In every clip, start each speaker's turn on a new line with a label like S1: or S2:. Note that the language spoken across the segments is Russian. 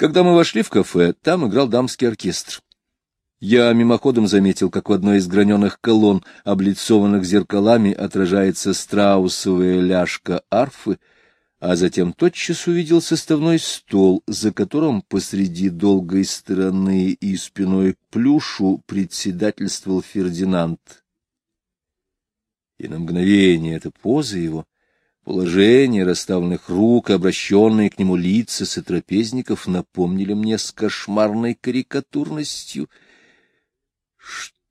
S1: Когда мы вошли в кафе, там играл дамский оркестр. Я мимоходом заметил, как в одной из граненых колонн, облицованных зеркалами, отражается страусовая ляжка арфы, а затем тотчас увидел составной стол, за которым посреди долгой стороны и спиной к плюшу председательствовал Фердинанд. И на мгновение эта поза его, положение расставленных рук и обращенные к нему лица сотрапезников напомнили мне с кошмарной карикатурностью —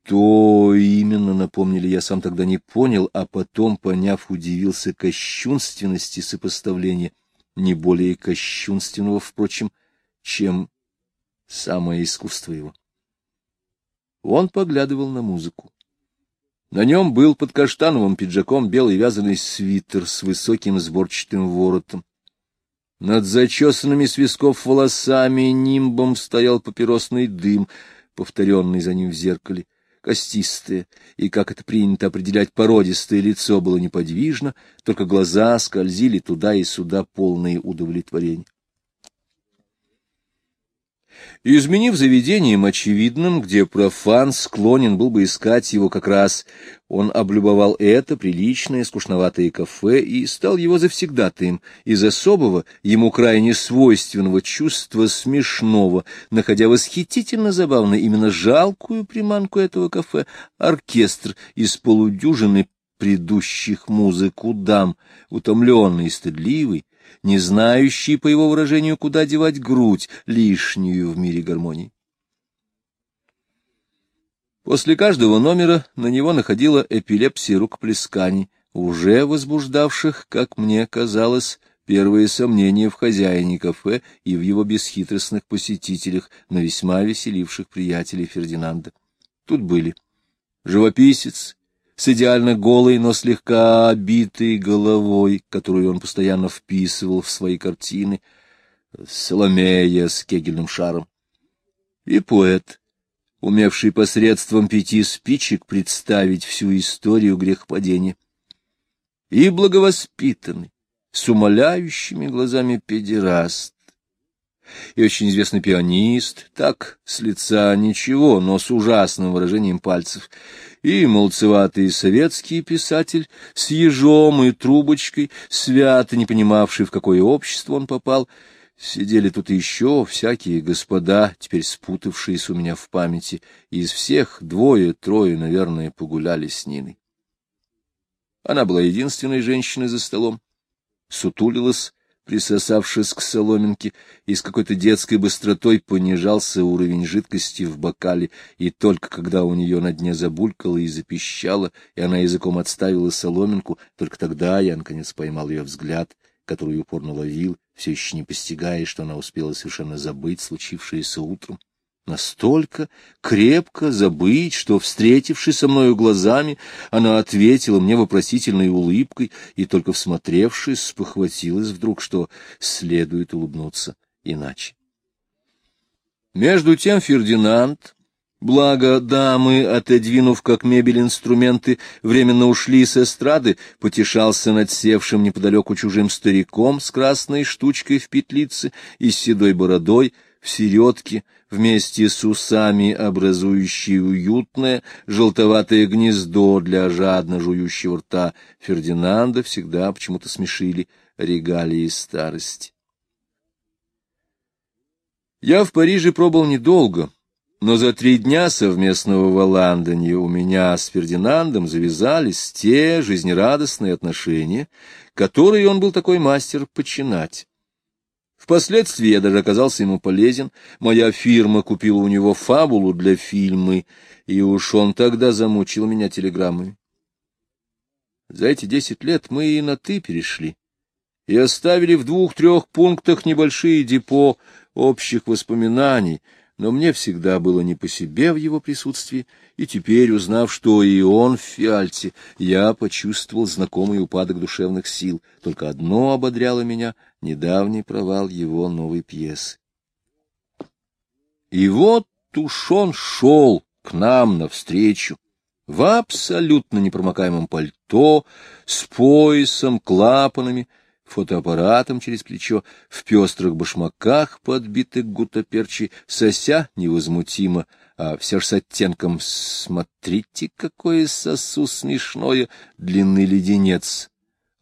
S1: что именно напомнили, я сам тогда не понял, а потом, поняв, удивился кощунственности сопоставления, не более кощунственного, впрочем, чем самое искусство его. Он поглядывал на музыку. На нем был под каштановым пиджаком белый вязаный свитер с высоким сборчатым воротом. Над зачесанными с висков волосами нимбом стоял папиросный дым, повторенный за ним в зеркале костистое, и, как это принято определять, породистое лицо было неподвижно, только глаза скользили туда и сюда, полные удовлетворения. Изменив заведением очевидным, где профан склонен был бы искать его как раз, он облюбовал это приличное, скучноватое кафе и стал его завсегдатаем из особого, ему крайне свойственного чувства смешного, находя восхитительно забавно именно жалкую приманку этого кафе, оркестр из полудюжины предыдущих музыку дам, утомленный и стыдливый, не знающий, по его выражению, куда девать грудь, лишнюю в мире гармонии. После каждого номера на него находила эпилепсия рукоплесканий, уже возбуждавших, как мне казалось, первые сомнения в хозяине кафе и в его бесхитростных посетителях, на весьма веселивших приятелей Фердинанда. Тут были живописец с идеально голой, но слегка обитой головой, которую он постоянно вписывал в свои картины, Соломея с кегельным шаром, и поэт, умевший посредством пяти спичек представить всю историю грехопадения, и благовоспитанный, с умоляющими глазами педераст, и очень известный пианист, так, с лица ничего, но с ужасным выражением пальцев, и молцеватый советский писатель с ежом и трубочкой, свято не понимавший, в какое общество он попал, сидели тут еще всякие господа, теперь спутавшиеся у меня в памяти, и из всех двое-трое, наверное, погуляли с Ниной. Она была единственной женщиной за столом, сутулилась, присосавшись к соломинке, и с какой-то детской быстротой понижался уровень жидкости в бокале, и только когда у нее на дне забулькало и запищало, и она языком отставила соломинку, только тогда я, наконец, поймал ее взгляд, который упорно ловил, все еще не постигая, что она успела совершенно забыть случившееся утром настолько крепко забыть, что, встретившись со мною глазами, она ответила мне вопросительной улыбкой и, только всмотревшись, спохватилась вдруг, что следует улыбнуться иначе. Между тем Фердинанд, благо дамы, отодвинув как мебель инструменты, временно ушли с эстрады, потешался над севшим неподалеку чужим стариком с красной штучкой в петлице и с седой бородой, в середке, вместе с усами образующие уютное желтоватое гнездо для жадно жующего рта Фердинанда, всегда почему-то смешили регалии старости. Я в Париже пробыл недолго, но за три дня совместного валандания у меня с Фердинандом завязались те жизнерадостные отношения, которые он был такой мастер починать. Впоследствии я даже оказался ему полезен. Моя фирма купила у него фабулу для фильма, и уж он тогда замучил меня телеграммами. За эти десять лет мы и на «ты» перешли, и оставили в двух-трех пунктах небольшие депо общих воспоминаний — но мне всегда было не по себе в его присутствии, и теперь, узнав, что и он в фиальте, я почувствовал знакомый упадок душевных сил. Только одно ободряло меня — недавний провал его новой пьесы. И вот уж он шел к нам навстречу, в абсолютно непромокаемом пальто, с поясом, клапанами, фотоаппаратом через плечо, в пестрых башмаках, подбитых гутоперчи, сося невозмутимо, а все ж с оттенком «Смотрите, какое сосу смешное!» длинный леденец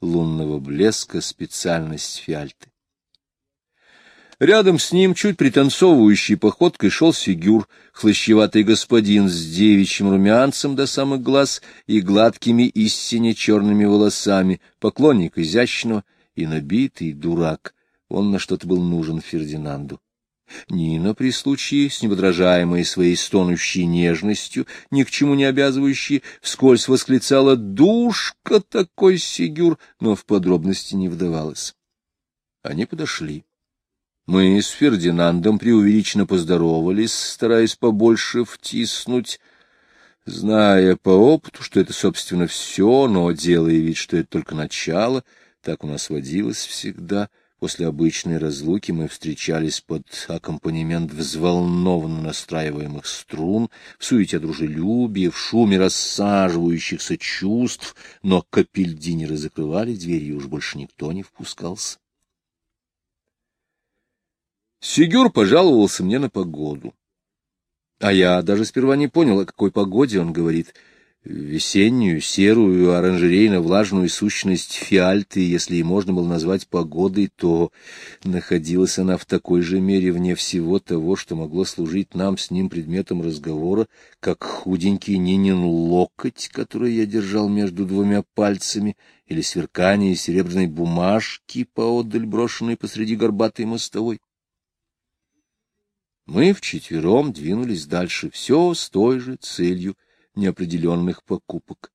S1: лунного блеска, специальность фиальты. Рядом с ним, чуть пританцовывающей походкой, шел Сигюр, хлыщеватый господин с девичьим румянцем до самых глаз и гладкими истине черными волосами, поклонник изящного и набитый дурак. Он на что-то был нужен Фердинанду. Нина при случае, с неподражаемой своей стонущей нежностью, ни к чему не обязывающей, вскользь восклицала «Душка такой, Сигюр!», но в подробности не вдавалась. Они подошли. Мы с Фердинандом преувеличенно поздоровались, стараясь побольше втиснуть, зная по опыту, что это, собственно, все, но делая вид, что это только начало, так у нас водилось всегда. После обычной разлуки мы встречались под аккомпанемент взволнованно настраиваемых струн, в суете дружелюбия, в шуме рассаживающихся чувств, но капельдинеры закрывали дверь, и уж больше никто не впускался. Сигюр пожаловался мне на погоду. А я даже сперва не понял, о какой погоде он говорит. Весеннюю, серую, оранжерейно-влажную сущность фиальты, если и можно было назвать погодой, то находилась она в такой же мере вне всего того, что могло служить нам с ним предметом разговора, как худенький Нинин локоть, который я держал между двумя пальцами, или сверкание серебряной бумажки, поодаль брошенной посреди горбатой мостовой. Мы вчетвером двинулись дальше, все с той же целью неопределенных покупок.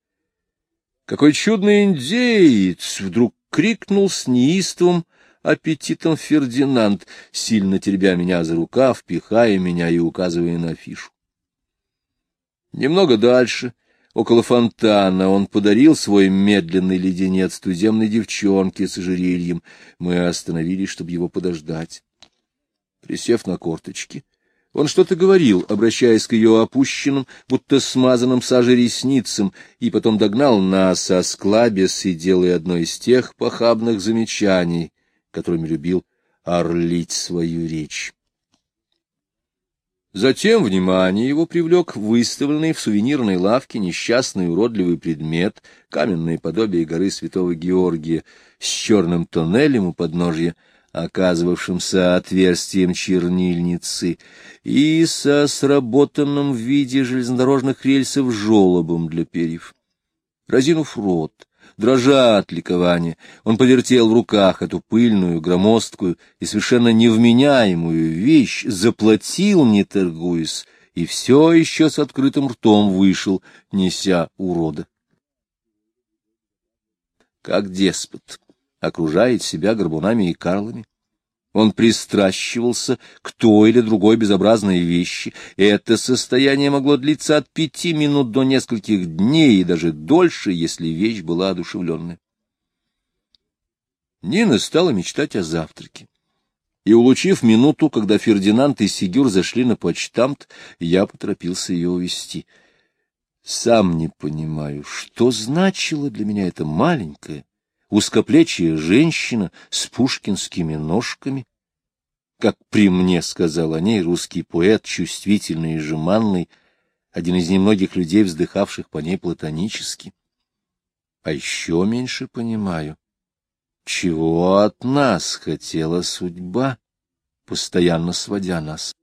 S1: Какой чудный индеец! Вдруг крикнул с неистовым аппетитом Фердинанд, сильно теребя меня за рукав, пихая меня и указывая на афишу. Немного дальше, около фонтана, он подарил свой медленный леденец туземной девчонке с ожерельем. Мы остановились, чтобы его подождать. Присев на корточки, он что-то говорил, обращаясь к ее опущенным, будто смазанным сажей ресницам, и потом догнал нас, осклабясь и делая одно из тех похабных замечаний, которыми любил орлить свою речь. Затем внимание его привлек выставленный в сувенирной лавке несчастный уродливый предмет, каменное подобие горы Святого Георгия с черным тоннелем у подножья, оказывавшимся отверстием чернильницы, и со сработанным в виде железнодорожных рельсов жолобом для перьев. Разинув рот, дрожа от ликования, он повертел в руках эту пыльную, громоздкую и совершенно невменяемую вещь, заплатил, не торгуясь, и все еще с открытым ртом вышел, неся урода. Как деспот окружает себя горбунами и карлами. Он пристращивался к той или другой безобразной вещи. Это состояние могло длиться от пяти минут до нескольких дней и даже дольше, если вещь была одушевленная. Нина стала мечтать о завтраке. И, улучив минуту, когда Фердинанд и Сигюр зашли на почтамт, я поторопился ее увести. Сам не понимаю, что значило для меня это маленькое, узкоплечья женщина с пушкинскими ножками. Как при мне сказал о ней русский поэт, чувствительный и жеманный, один из немногих людей, вздыхавших по ней платонически. А еще меньше понимаю, чего от нас хотела судьба, постоянно сводя нас.